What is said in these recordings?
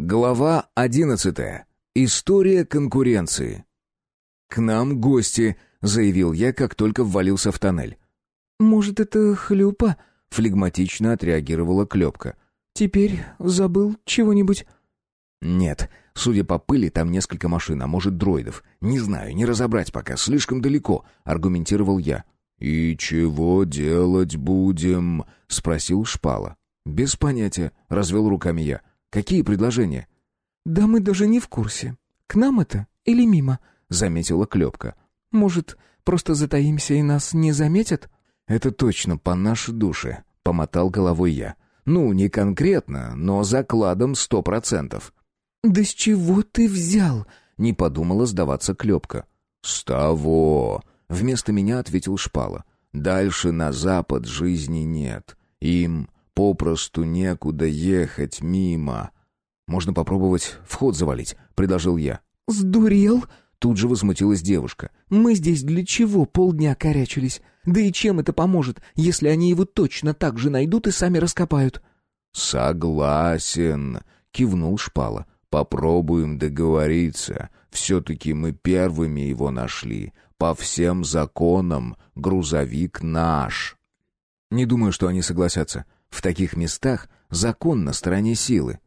Глава одиннадцатая. История конкуренции. «К нам гости», — заявил я, как только ввалился в тоннель. «Может, это хлюпа?» — флегматично отреагировала Клепка. «Теперь забыл чего-нибудь?» «Нет. Судя по пыли, там несколько машин, а может, дроидов. Не знаю, не разобрать пока, слишком далеко», — аргументировал я. «И чего делать будем?» — спросил Шпала. «Без понятия», — развел руками я. «Какие предложения?» «Да мы даже не в курсе. К нам это или мимо?» — заметила Клепка. «Может, просто затаимся и нас не заметят?» «Это точно по нашей душе», — помотал головой я. «Ну, не конкретно, но закладом сто процентов». «Да с чего ты взял?» — не подумала сдаваться Клепка. «С того!» — вместо меня ответил Шпала. «Дальше на запад жизни нет. Им попросту некуда ехать мимо». «Можно попробовать вход завалить», — предложил я. «Сдурел?» — тут же возмутилась девушка. «Мы здесь для чего полдня корячились? Да и чем это поможет, если они его точно так же найдут и сами раскопают?» «Согласен», — кивнул Шпала. Попробуем договориться. Все-таки мы первыми его нашли. По всем законам грузовик наш. Не думаю, что они согласятся. В таких местах закон на стороне силы.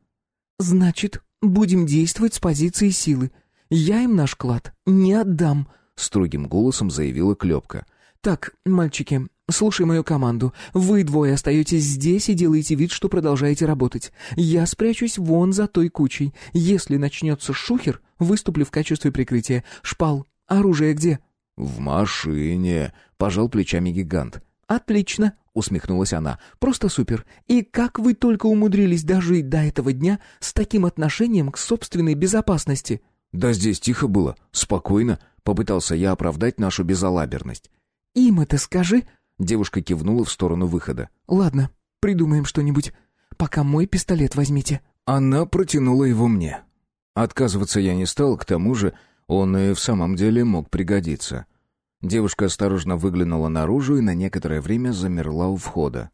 Значит, будем действовать с позиции силы. Я им наш клад не отдам, строгим голосом заявила Клепка. Так, мальчики, Слушай мою команду. Вы двое остаетесь здесь и делаете вид, что продолжаете работать. Я спрячусь вон за той кучей. Если начнется шухер, выступлю в качестве прикрытия. Шпал, оружие где?» «В машине», — пожал плечами гигант. «Отлично», — усмехнулась она. «Просто супер. И как вы только умудрились дожить до этого дня с таким отношением к собственной безопасности?» «Да здесь тихо было, спокойно», — попытался я оправдать нашу безалаберность. «Им это скажи», Девушка кивнула в сторону выхода. «Ладно, придумаем что-нибудь. Пока мой пистолет возьмите». Она протянула его мне. Отказываться я не стал, к тому же он и в самом деле мог пригодиться. Девушка осторожно выглянула наружу и на некоторое время замерла у входа.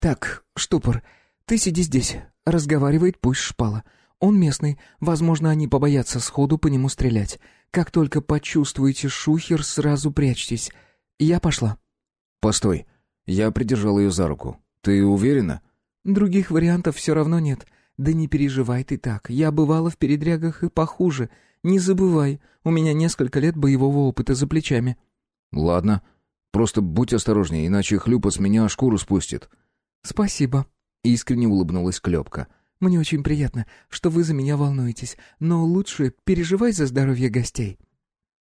«Так, штупор, ты сиди здесь. Разговаривает пусть шпала. Он местный, возможно, они побоятся сходу по нему стрелять. Как только почувствуете шухер, сразу прячьтесь. Я пошла». «Постой». Я придержал ее за руку. «Ты уверена?» «Других вариантов все равно нет. Да не переживай ты так. Я бывала в передрягах и похуже. Не забывай, у меня несколько лет боевого опыта за плечами». «Ладно. Просто будь осторожнее, иначе хлюпа с меня шкуру спустит». «Спасибо», — искренне улыбнулась Клепка. «Мне очень приятно, что вы за меня волнуетесь, но лучше переживай за здоровье гостей».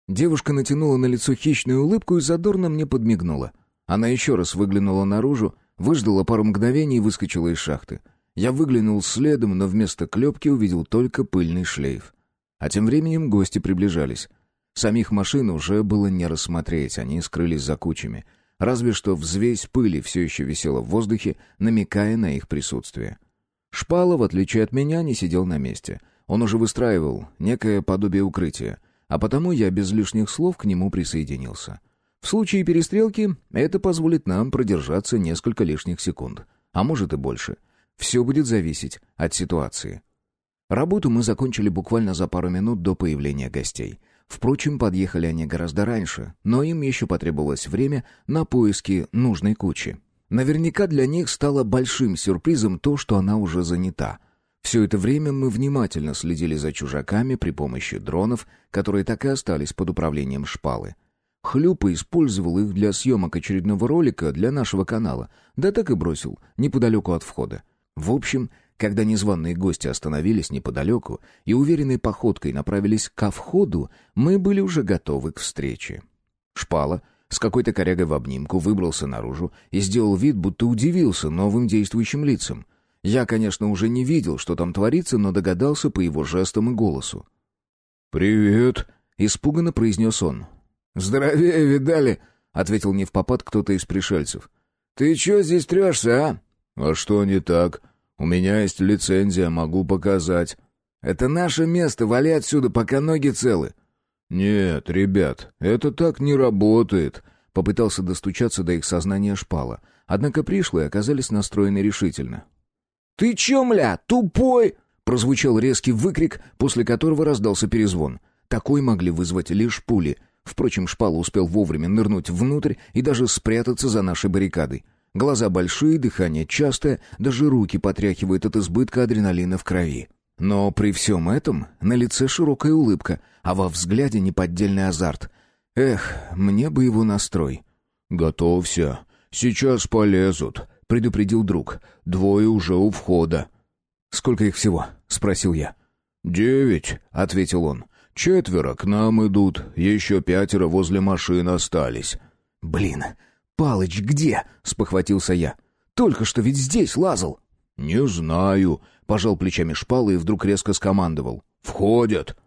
Девушка натянула на лицо хищную улыбку и задорно мне подмигнула. Она еще раз выглянула наружу, выждала пару мгновений и выскочила из шахты. Я выглянул следом, но вместо клепки увидел только пыльный шлейф. А тем временем гости приближались. Самих машин уже было не рассмотреть, они скрылись за кучами. Разве что взвесь пыли все еще висела в воздухе, намекая на их присутствие. Шпала, в отличие от меня, не сидел на месте. Он уже выстраивал некое подобие укрытия, а потому я без лишних слов к нему присоединился. В случае перестрелки это позволит нам продержаться несколько лишних секунд, а может и больше. Все будет зависеть от ситуации. Работу мы закончили буквально за пару минут до появления гостей. Впрочем, подъехали они гораздо раньше, но им еще потребовалось время на поиски нужной кучи. Наверняка для них стало большим сюрпризом то, что она уже занята. Все это время мы внимательно следили за чужаками при помощи дронов, которые так и остались под управлением шпалы. Хлюпа использовал их для съемок очередного ролика для нашего канала, да так и бросил, неподалеку от входа. В общем, когда незваные гости остановились неподалеку и уверенной походкой направились ко входу, мы были уже готовы к встрече. Шпала с какой-то корягой в обнимку выбрался наружу и сделал вид, будто удивился новым действующим лицам. Я, конечно, уже не видел, что там творится, но догадался по его жестам и голосу. «Привет», — испуганно произнес он. «Здоровее видали», — ответил не в попад кто-то из пришельцев. «Ты чё здесь трёшься, а?» «А что не так? У меня есть лицензия, могу показать». «Это наше место, вали отсюда, пока ноги целы». «Нет, ребят, это так не работает», — попытался достучаться до их сознания шпала. Однако пришлые оказались настроены решительно. «Ты чё, мля, тупой?» Прозвучал резкий выкрик, после которого раздался перезвон. Такой могли вызвать лишь пули. Впрочем, Шпала успел вовремя нырнуть внутрь и даже спрятаться за нашей баррикадой. Глаза большие, дыхание частое, даже руки потряхивают от избытка адреналина в крови. Но при всем этом на лице широкая улыбка, а во взгляде неподдельный азарт. Эх, мне бы его настрой. «Готовься. Сейчас полезут», — предупредил друг. «Двое уже у входа». «Сколько их всего?» — спросил я. «Девять», — ответил он. «Четверо к нам идут, еще пятеро возле машин остались». «Блин, Палыч где?» — спохватился я. «Только что ведь здесь лазал». «Не знаю», — пожал плечами шпалы и вдруг резко скомандовал. «Входят».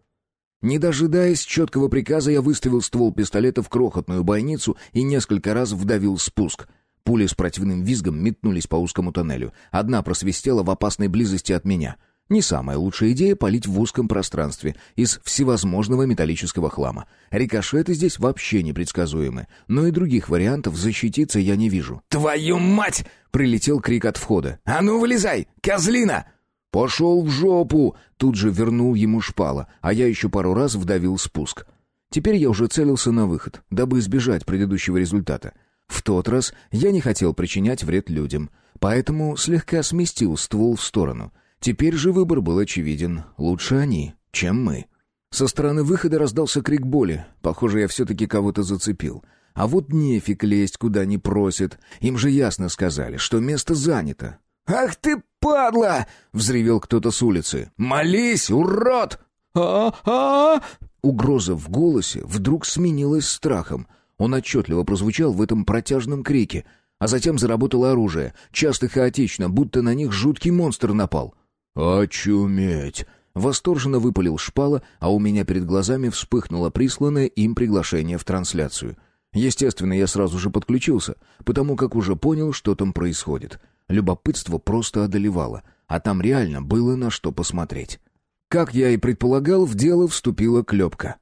Не дожидаясь четкого приказа, я выставил ствол пистолета в крохотную бойницу и несколько раз вдавил спуск — Пули с противным визгом метнулись по узкому тоннелю. Одна просвистела в опасной близости от меня. Не самая лучшая идея палить в узком пространстве из всевозможного металлического хлама. Рикошеты здесь вообще непредсказуемы, но и других вариантов защититься я не вижу. «Твою мать!» — прилетел крик от входа. «А ну, вылезай! Козлина!» «Пошел в жопу!» — тут же вернул ему шпала, а я еще пару раз вдавил спуск. Теперь я уже целился на выход, дабы избежать предыдущего результата. В тот раз я не хотел причинять вред людям, поэтому слегка сместил ствол в сторону. Теперь же выбор был очевиден. Лучше они, чем мы. Со стороны выхода раздался крик боли. Похоже, я все-таки кого-то зацепил. А вот нефиг лезть, куда не просят. Им же ясно сказали, что место занято. «Ах ты, падла!» — взревел кто-то с улицы. «Молись, урод!» «А-а-а!» Угроза в голосе вдруг сменилась страхом — он отчетливо прозвучал в этом протяжном крике, а затем заработало оружие, часто хаотично, будто на них жуткий монстр напал. «Очуметь!» Восторженно выпалил шпала, а у меня перед глазами вспыхнуло присланное им приглашение в трансляцию. Естественно, я сразу же подключился, потому как уже понял, что там происходит. Любопытство просто одолевало, а там реально было на что посмотреть. Как я и предполагал, в дело вступила клепка.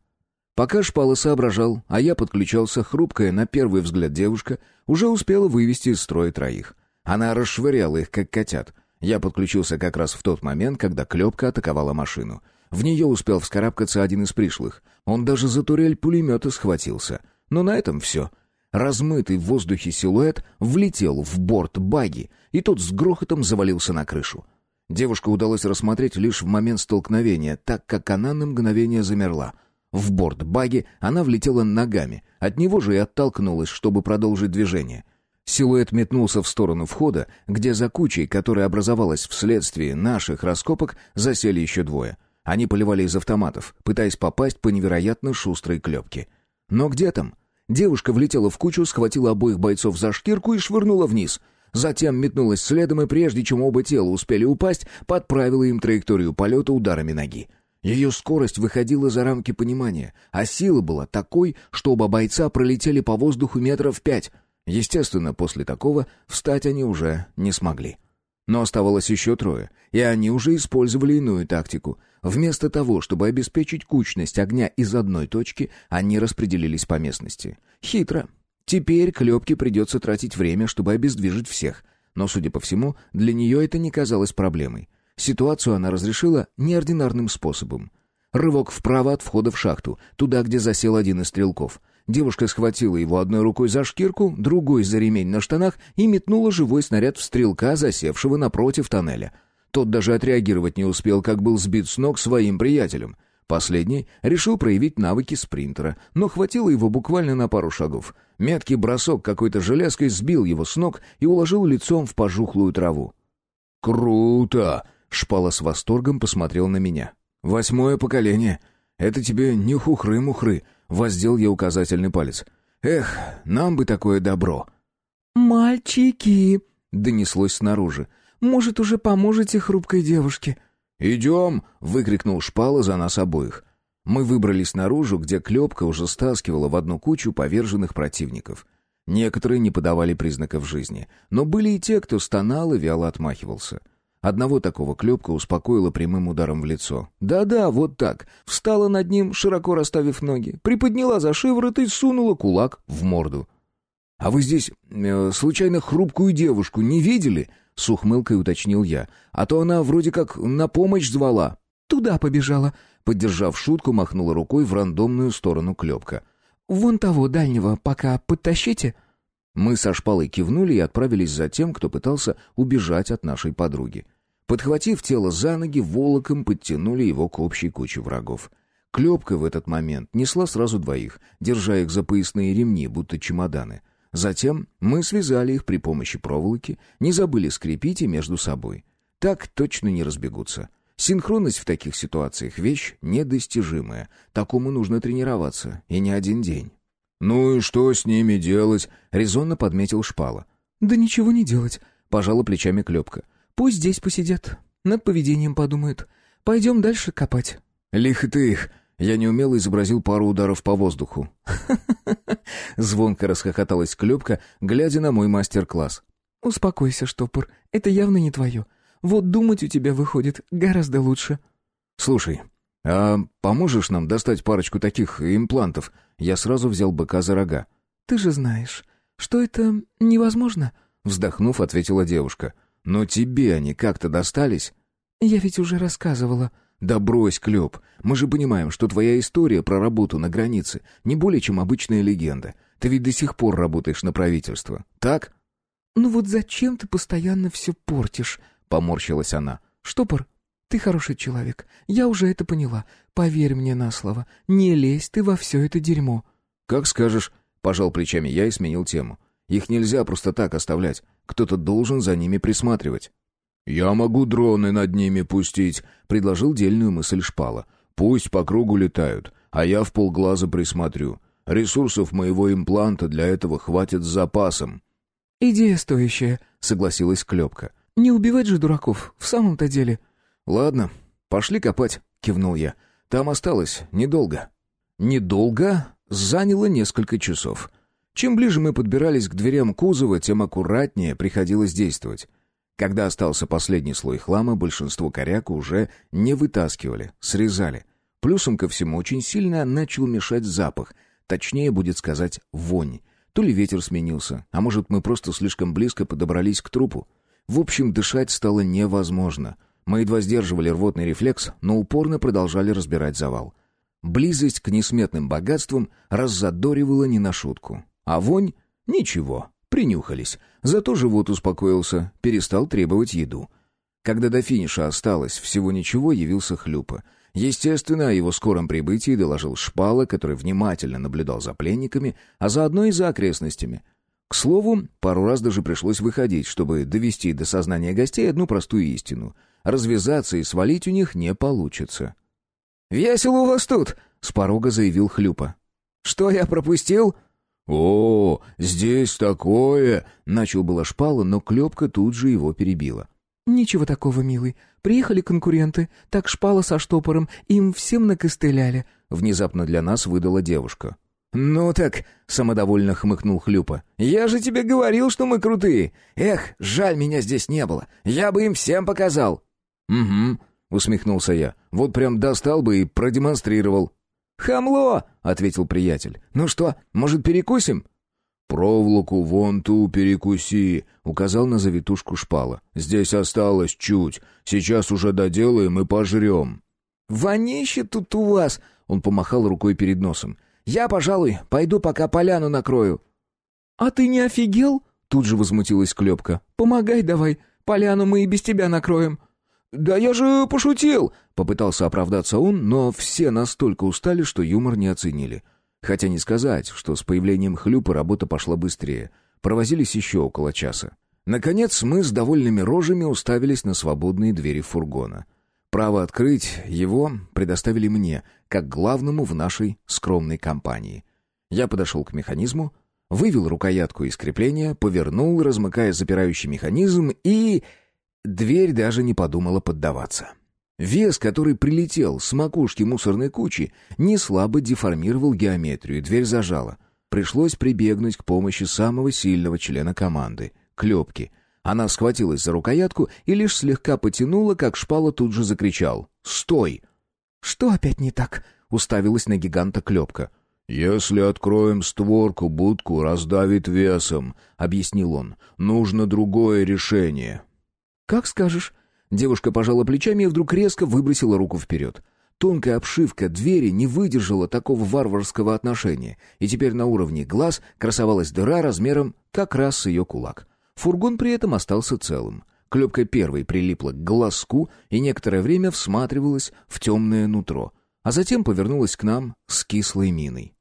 Пока Шпала соображал, а я подключался, хрупкая на первый взгляд девушка уже успела вывести из строя троих. Она расшвыряла их, как котят. Я подключился как раз в тот момент, когда клепка атаковала машину. В нее успел вскарабкаться один из пришлых. Он даже за турель пулемета схватился. Но на этом все. Размытый в воздухе силуэт влетел в борт баги, и тот с грохотом завалился на крышу. Девушку удалось рассмотреть лишь в момент столкновения, так как она на мгновение замерла — в борт баги она влетела ногами, от него же и оттолкнулась, чтобы продолжить движение. Силуэт метнулся в сторону входа, где за кучей, которая образовалась вследствие наших раскопок, засели еще двое. Они поливали из автоматов, пытаясь попасть по невероятно шустрой клепке. Но где там? Девушка влетела в кучу, схватила обоих бойцов за шкирку и швырнула вниз. Затем метнулась следом и прежде чем оба тела успели упасть, подправила им траекторию полета ударами ноги. Ее скорость выходила за рамки понимания, а сила была такой, что оба бойца пролетели по воздуху метров пять. Естественно, после такого встать они уже не смогли. Но оставалось еще трое, и они уже использовали иную тактику. Вместо того, чтобы обеспечить кучность огня из одной точки, они распределились по местности. Хитро. Теперь Клепке придется тратить время, чтобы обездвижить всех. Но, судя по всему, для нее это не казалось проблемой. Ситуацию она разрешила неординарным способом. Рывок вправо от входа в шахту, туда, где засел один из стрелков. Девушка схватила его одной рукой за шкирку, другой за ремень на штанах и метнула живой снаряд в стрелка, засевшего напротив тоннеля. Тот даже отреагировать не успел, как был сбит с ног своим приятелем. Последний решил проявить навыки спринтера, но хватило его буквально на пару шагов. Меткий бросок какой-то железкой сбил его с ног и уложил лицом в пожухлую траву. «Круто!» Шпала с восторгом посмотрел на меня. «Восьмое поколение. Это тебе не хухры-мухры», — воздел я указательный палец. «Эх, нам бы такое добро». «Мальчики!» — донеслось снаружи. «Может, уже поможете хрупкой девушке?» «Идем!» — выкрикнул Шпала за нас обоих. Мы выбрались наружу, где клепка уже стаскивала в одну кучу поверженных противников. Некоторые не подавали признаков жизни, но были и те, кто стонал и вяло отмахивался. Одного такого клепка успокоила прямым ударом в лицо. Да-да, вот так. Встала над ним, широко расставив ноги, приподняла за шиворот и сунула кулак в морду. «А вы здесь, э, случайно, хрупкую девушку не видели?» — с ухмылкой уточнил я. «А то она вроде как на помощь звала». «Туда побежала», — поддержав шутку, махнула рукой в рандомную сторону клепка. «Вон того дальнего пока подтащите». Мы со шпалой кивнули и отправились за тем, кто пытался убежать от нашей подруги. Подхватив тело за ноги, волоком подтянули его к общей куче врагов. Клепка в этот момент несла сразу двоих, держа их за поясные ремни, будто чемоданы. Затем мы связали их при помощи проволоки, не забыли скрепить и между собой. Так точно не разбегутся. Синхронность в таких ситуациях — вещь недостижимая. Такому нужно тренироваться, и не один день. «Ну и что с ними делать?» — резонно подметил Шпала. «Да ничего не делать», — пожала плечами Клепка. «Пусть здесь посидят, над поведением подумают. Пойдем дальше копать». «Лихо ты их!» Я неумело изобразил пару ударов по воздуху. Звонко расхохоталась Клепка, глядя на мой мастер-класс. «Успокойся, штопор, это явно не твое. Вот думать у тебя выходит гораздо лучше». «Слушай, а поможешь нам достать парочку таких имплантов?» Я сразу взял быка за рога. «Ты же знаешь, что это невозможно?» Вздохнув, ответила девушка. «Но тебе они как-то достались?» «Я ведь уже рассказывала». «Да брось, Клёп, мы же понимаем, что твоя история про работу на границе не более чем обычная легенда. Ты ведь до сих пор работаешь на правительство, так?» «Ну вот зачем ты постоянно все портишь?» — поморщилась она. «Штопор, ты хороший человек. Я уже это поняла. Поверь мне на слово. Не лезь ты во все это дерьмо». «Как скажешь», — пожал плечами я и сменил тему. «Их нельзя просто так оставлять. Кто-то должен за ними присматривать». «Я могу дроны над ними пустить», — предложил дельную мысль Шпала. «Пусть по кругу летают, а я в полглаза присмотрю. Ресурсов моего импланта для этого хватит с запасом». «Идея стоящая», — согласилась Клепка. «Не убивать же дураков, в самом-то деле». «Ладно, пошли копать», — кивнул я. «Там осталось недолго». «Недолго» заняло несколько часов. Чем ближе мы подбирались к дверям кузова, тем аккуратнее приходилось действовать. Когда остался последний слой хлама, большинство коряку уже не вытаскивали, срезали. Плюсом ко всему очень сильно начал мешать запах, точнее будет сказать вонь. То ли ветер сменился, а может мы просто слишком близко подобрались к трупу. В общем, дышать стало невозможно. Мы едва сдерживали рвотный рефлекс, но упорно продолжали разбирать завал. Близость к несметным богатствам раззадоривала не на шутку. А вонь — ничего. Принюхались. Зато живот успокоился, перестал требовать еду. Когда до финиша осталось всего ничего, явился Хлюпа. Естественно, о его скором прибытии доложил Шпала, который внимательно наблюдал за пленниками, а заодно и за окрестностями. К слову, пару раз даже пришлось выходить, чтобы довести до сознания гостей одну простую истину. Развязаться и свалить у них не получится. «Весело у вас тут!» — с порога заявил Хлюпа. «Что я пропустил?» «О, здесь такое!» — начал было шпала, но Клепка тут же его перебила. «Ничего такого, милый. Приехали конкуренты, так шпала со штопором, им всем накостыляли», — внезапно для нас выдала девушка. «Ну так», — самодовольно хмыкнул Хлюпа, — «я же тебе говорил, что мы крутые. Эх, жаль, меня здесь не было. Я бы им всем показал». «Угу», — усмехнулся я, — «вот прям достал бы и продемонстрировал». «Хамло!» — ответил приятель. «Ну что, может, перекусим?» «Проволоку вон ту перекуси», — указал на завитушку шпала. «Здесь осталось чуть. Сейчас уже доделаем и пожрем». «Вонище тут у вас!» — он помахал рукой перед носом. «Я, пожалуй, пойду пока поляну накрою». «А ты не офигел?» — тут же возмутилась Клепка. «Помогай давай, поляну мы и без тебя накроем». «Да я же пошутил!» — попытался оправдаться он, но все настолько устали, что юмор не оценили. Хотя не сказать, что с появлением хлюпа работа пошла быстрее. Провозились еще около часа. Наконец мы с довольными рожами уставились на свободные двери фургона. Право открыть его предоставили мне, как главному в нашей скромной компании. Я подошел к механизму, вывел рукоятку из крепления, повернул, размыкая запирающий механизм, и... Дверь даже не подумала поддаваться. Вес, который прилетел с макушки мусорной кучи, не слабо деформировал геометрию, дверь зажала. Пришлось прибегнуть к помощи самого сильного члена команды — Клепки. Она схватилась за рукоятку и лишь слегка потянула, как шпала тут же закричал. «Стой!» «Что опять не так?» — уставилась на гиганта Клепка. «Если откроем створку, будку раздавит весом», — объяснил он. «Нужно другое решение». «Как скажешь». Девушка пожала плечами и вдруг резко выбросила руку вперед. Тонкая обшивка двери не выдержала такого варварского отношения, и теперь на уровне глаз красовалась дыра размером как раз с ее кулак. Фургон при этом остался целым. Клепка первой прилипла к глазку и некоторое время всматривалась в темное нутро, а затем повернулась к нам с кислой миной.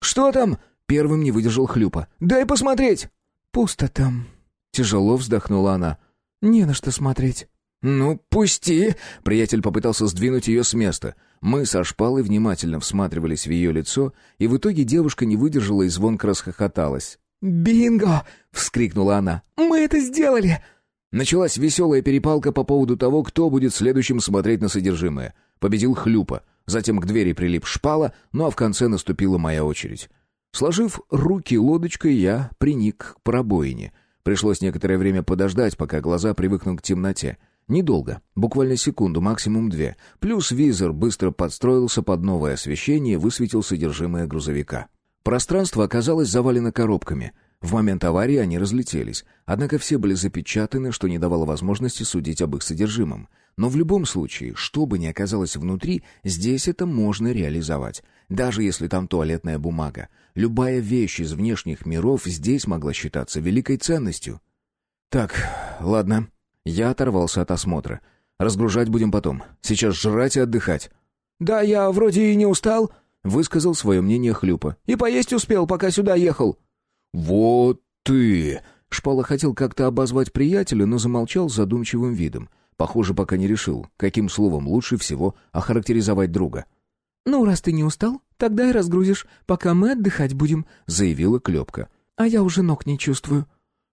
«Что там?» — первым не выдержал Хлюпа. «Дай посмотреть!» «Пусто там», — тяжело вздохнула она. «Не на что смотреть». «Ну, пусти!» — приятель попытался сдвинуть ее с места. Мы со шпалой внимательно всматривались в ее лицо, и в итоге девушка не выдержала и звонко расхохоталась. «Бинго!» — вскрикнула она. «Мы это сделали!» Началась веселая перепалка по поводу того, кто будет следующим смотреть на содержимое. Победил Хлюпа. Затем к двери прилип шпала, ну а в конце наступила моя очередь. Сложив руки лодочкой, я приник к пробоине. Пришлось некоторое время подождать, пока глаза привыкнут к темноте. Недолго, буквально секунду, максимум две. Плюс визор быстро подстроился под новое освещение и высветил содержимое грузовика. Пространство оказалось завалено коробками. В момент аварии они разлетелись, однако все были запечатаны, что не давало возможности судить об их содержимом. Но в любом случае, что бы ни оказалось внутри, здесь это можно реализовать. Даже если там туалетная бумага. Любая вещь из внешних миров здесь могла считаться великой ценностью. Так, ладно. Я оторвался от осмотра. Разгружать будем потом. Сейчас жрать и отдыхать. «Да, я вроде и не устал», — высказал свое мнение Хлюпа. «И поесть успел, пока сюда ехал». «Вот ты!» Шпала хотел как-то обозвать приятеля, но замолчал с задумчивым видом. Похоже, пока не решил, каким словом лучше всего охарактеризовать друга. «Ну, раз ты не устал, тогда и разгрузишь, пока мы отдыхать будем», — заявила Клепка. «А я уже ног не чувствую».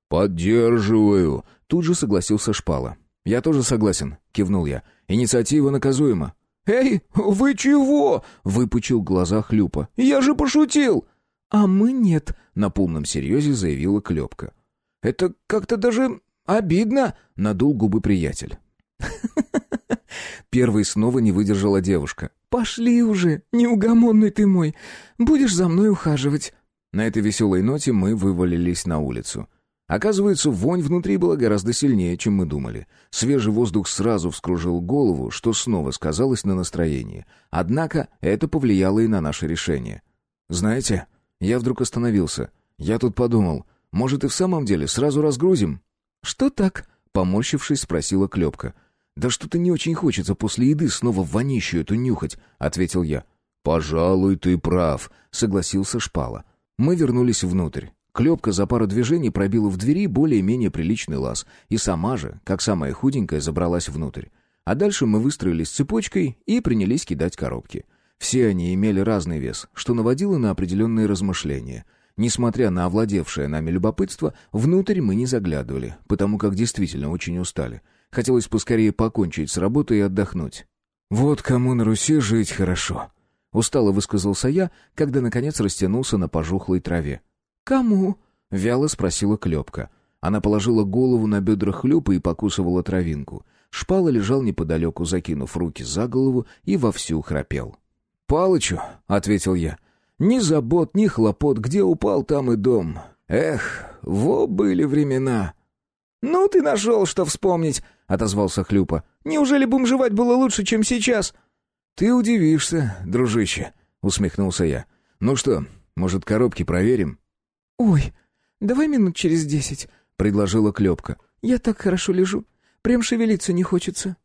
«Поддерживаю», — тут же согласился Шпала. «Я тоже согласен», — кивнул я. «Инициатива наказуема». «Эй, вы чего?» — выпучил глаза Хлюпа. «Я же пошутил!» «А мы нет», — на полном серьезе заявила Клепка. «Это как-то даже обидно», — надул губы приятель. Первой снова не выдержала девушка. «Пошли уже, неугомонный ты мой. Будешь за мной ухаживать». На этой веселой ноте мы вывалились на улицу. Оказывается, вонь внутри была гораздо сильнее, чем мы думали. Свежий воздух сразу вскружил голову, что снова сказалось на настроении. Однако это повлияло и на наше решение. «Знаете, я вдруг остановился. Я тут подумал, может и в самом деле сразу разгрузим?» «Что так?» — поморщившись, спросила Клепка. «Да что-то не очень хочется после еды снова вонищу эту нюхать», — ответил я. «Пожалуй, ты прав», — согласился Шпала. Мы вернулись внутрь. Клепка за пару движений пробила в двери более-менее приличный лаз, и сама же, как самая худенькая, забралась внутрь. А дальше мы выстроились цепочкой и принялись кидать коробки. Все они имели разный вес, что наводило на определенные размышления. Несмотря на овладевшее нами любопытство, внутрь мы не заглядывали, потому как действительно очень устали. Хотелось поскорее покончить с работой и отдохнуть. «Вот кому на Руси жить хорошо», — устало высказался я, когда, наконец, растянулся на пожухлой траве. «Кому?» — вяло спросила Клепка. Она положила голову на бедра хлюпа и покусывала травинку. Шпала лежал неподалеку, закинув руки за голову и вовсю храпел. «Палычу», — ответил я. «Ни забот, ни хлопот, где упал, там и дом. Эх, во были времена». «Ну ты нашел, что вспомнить», — отозвался Хлюпа. «Неужели бомжевать было лучше, чем сейчас?» «Ты удивишься, дружище», — усмехнулся я. «Ну что, может, коробки проверим?» «Ой, давай минут через десять», — предложила Клепка. «Я так хорошо лежу. Прям шевелиться не хочется».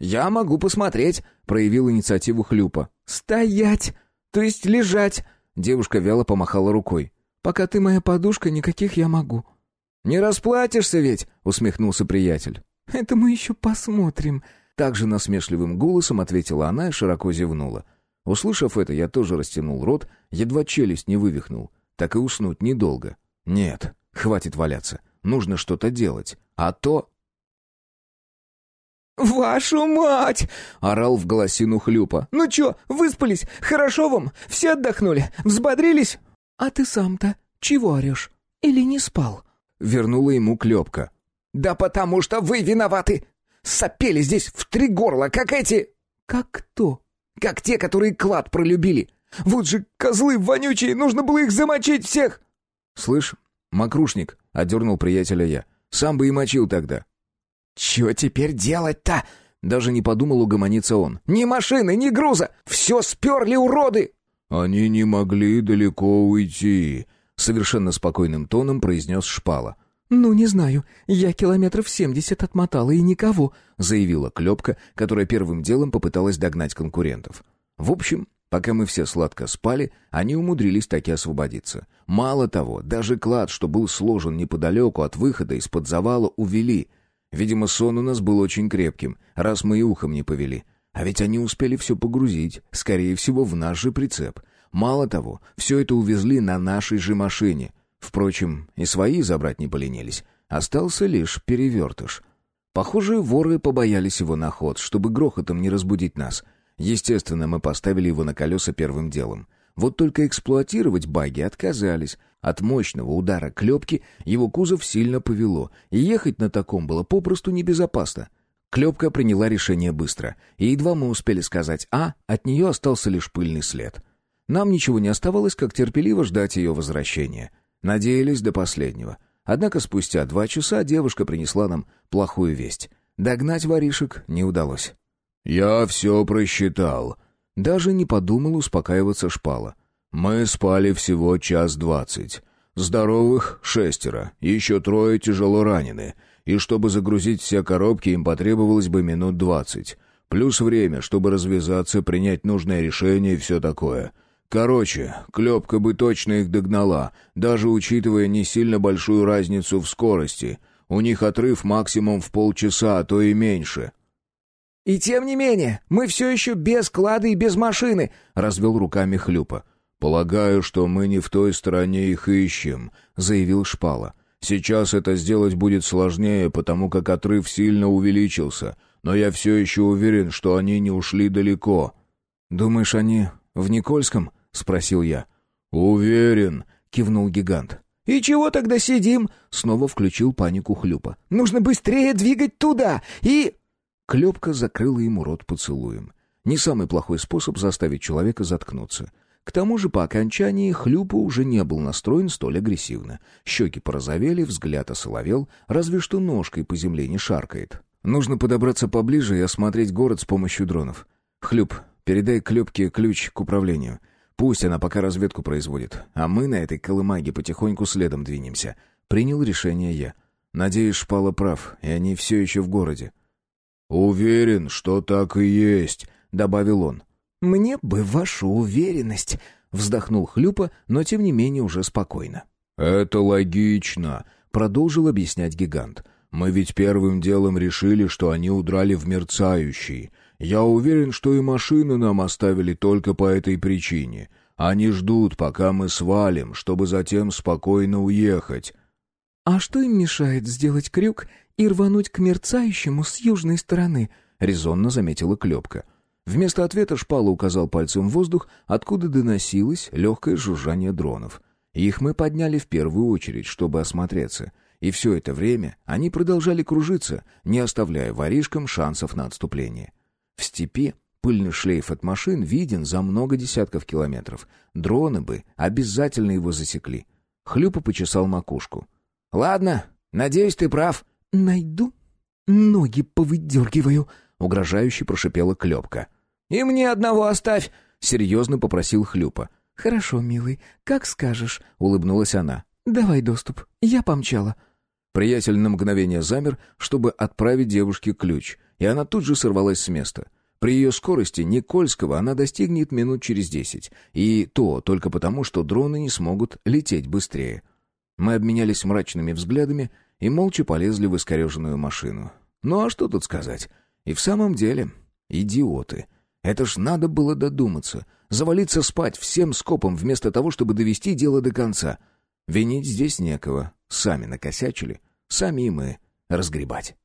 «Я могу посмотреть», — проявил инициативу Хлюпа. «Стоять! То есть лежать!» Девушка вяло помахала рукой. «Пока ты моя подушка, никаких я могу». «Не расплатишься ведь?» — усмехнулся приятель. «Это мы еще посмотрим», — также насмешливым голосом ответила она и широко зевнула. Услышав это, я тоже растянул рот, едва челюсть не вывихнул так и уснуть недолго. Нет, хватит валяться. Нужно что-то делать. А то... «Вашу мать!» — орал в голосину Хлюпа. «Ну чё, выспались? Хорошо вам? Все отдохнули? Взбодрились?» «А ты сам-то чего орешь? Или не спал?» — вернула ему Клёпка. «Да потому что вы виноваты! Сопели здесь в три горла, как эти...» «Как кто?» «Как те, которые клад пролюбили. Вот же козлы вонючие, нужно было их замочить всех!» «Слышь, мокрушник», — одернул приятеля я, — «сам бы и мочил тогда». «Чё теперь делать-то?» Даже не подумал угомониться он. «Ни машины, ни груза! Все сперли, уроды!» «Они не могли далеко уйти», — совершенно спокойным тоном произнес Шпала. «Ну, не знаю. Я километров семьдесят отмотала, и никого», — заявила Клепка, которая первым делом попыталась догнать конкурентов. В общем, пока мы все сладко спали, они умудрились таки освободиться. Мало того, даже клад, что был сложен неподалеку от выхода из-под завала, увели. Видимо, сон у нас был очень крепким, раз мы и ухом не повели. А ведь они успели все погрузить, скорее всего, в наш же прицеп. Мало того, все это увезли на нашей же машине — Впрочем, и свои забрать не поленились. Остался лишь перевертыш. Похоже, воры побоялись его на ход, чтобы грохотом не разбудить нас. Естественно, мы поставили его на колеса первым делом. Вот только эксплуатировать баги отказались. От мощного удара клепки его кузов сильно повело, и ехать на таком было попросту небезопасно. Клепка приняла решение быстро, и едва мы успели сказать «А», от нее остался лишь пыльный след. Нам ничего не оставалось, как терпеливо ждать ее возвращения. Надеялись до последнего. Однако спустя два часа девушка принесла нам плохую весть. Догнать воришек не удалось. «Я все просчитал». Даже не подумал успокаиваться шпала. «Мы спали всего час двадцать. Здоровых — шестеро, еще трое тяжело ранены. И чтобы загрузить все коробки, им потребовалось бы минут двадцать. Плюс время, чтобы развязаться, принять нужное решение и все такое. Короче, клепка бы точно их догнала, даже учитывая не сильно большую разницу в скорости. У них отрыв максимум в полчаса, а то и меньше. «И тем не менее, мы все еще без клада и без машины», — развел руками Хлюпа. «Полагаю, что мы не в той стороне их ищем», — заявил Шпала. «Сейчас это сделать будет сложнее, потому как отрыв сильно увеличился, но я все еще уверен, что они не ушли далеко». «Думаешь, они в Никольском?» — спросил я. «Уверен», — кивнул гигант. «И чего тогда сидим?» — снова включил панику Хлюпа. «Нужно быстрее двигать туда и...» Клепка закрыла ему рот поцелуем. Не самый плохой способ заставить человека заткнуться. К тому же по окончании Хлюпа уже не был настроен столь агрессивно. Щеки порозовели, взгляд осоловел, разве что ножкой по земле не шаркает. Нужно подобраться поближе и осмотреть город с помощью дронов. Хлюп, передай Клепке ключ к управлению. Пусть она пока разведку производит, а мы на этой колымаге потихоньку следом двинемся. Принял решение я. Надеюсь, Шпала прав, и они все еще в городе. «Уверен, что так и есть», — добавил он. «Мне бы вашу уверенность», — вздохнул Хлюпа, но тем не менее уже спокойно. «Это логично», — продолжил объяснять гигант. «Мы ведь первым делом решили, что они удрали в мерцающий. Я уверен, что и машины нам оставили только по этой причине. Они ждут, пока мы свалим, чтобы затем спокойно уехать». «А что им мешает сделать крюк и рвануть к мерцающему с южной стороны?» — резонно заметила Клепка. Вместо ответа Шпала указал пальцем в воздух, откуда доносилось легкое жужжание дронов. Их мы подняли в первую очередь, чтобы осмотреться. И все это время они продолжали кружиться, не оставляя воришкам шансов на отступление. В степи пыльный шлейф от машин виден за много десятков километров. Дроны бы обязательно его засекли. Хлюпа почесал макушку. «Ладно, надеюсь, ты прав». «Найду, ноги повыдергиваю», — угрожающе прошипела Клепка. «И мне одного оставь», — серьезно попросил Хлюпа. «Хорошо, милый, как скажешь», — улыбнулась она. «Давай доступ, я помчала». Приятель на мгновение замер, чтобы отправить девушке ключ, и она тут же сорвалась с места. При ее скорости Никольского она достигнет минут через десять, и то только потому, что дроны не смогут лететь быстрее. Мы обменялись мрачными взглядами и молча полезли в искореженную машину. Ну а что тут сказать? И в самом деле, идиоты. Это ж надо было додуматься. Завалиться спать всем скопом вместо того, чтобы довести дело до конца. Винить здесь некого. Сами накосячили. Сами мы разгребать.